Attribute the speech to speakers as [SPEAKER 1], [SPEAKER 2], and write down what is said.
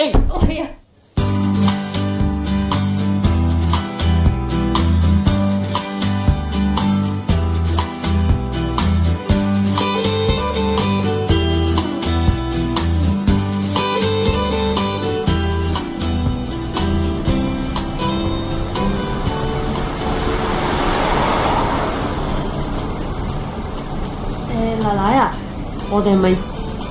[SPEAKER 1] 哎，哦
[SPEAKER 2] 呀！诶，奶奶啊，
[SPEAKER 1] 我
[SPEAKER 2] 哋
[SPEAKER 1] 咪。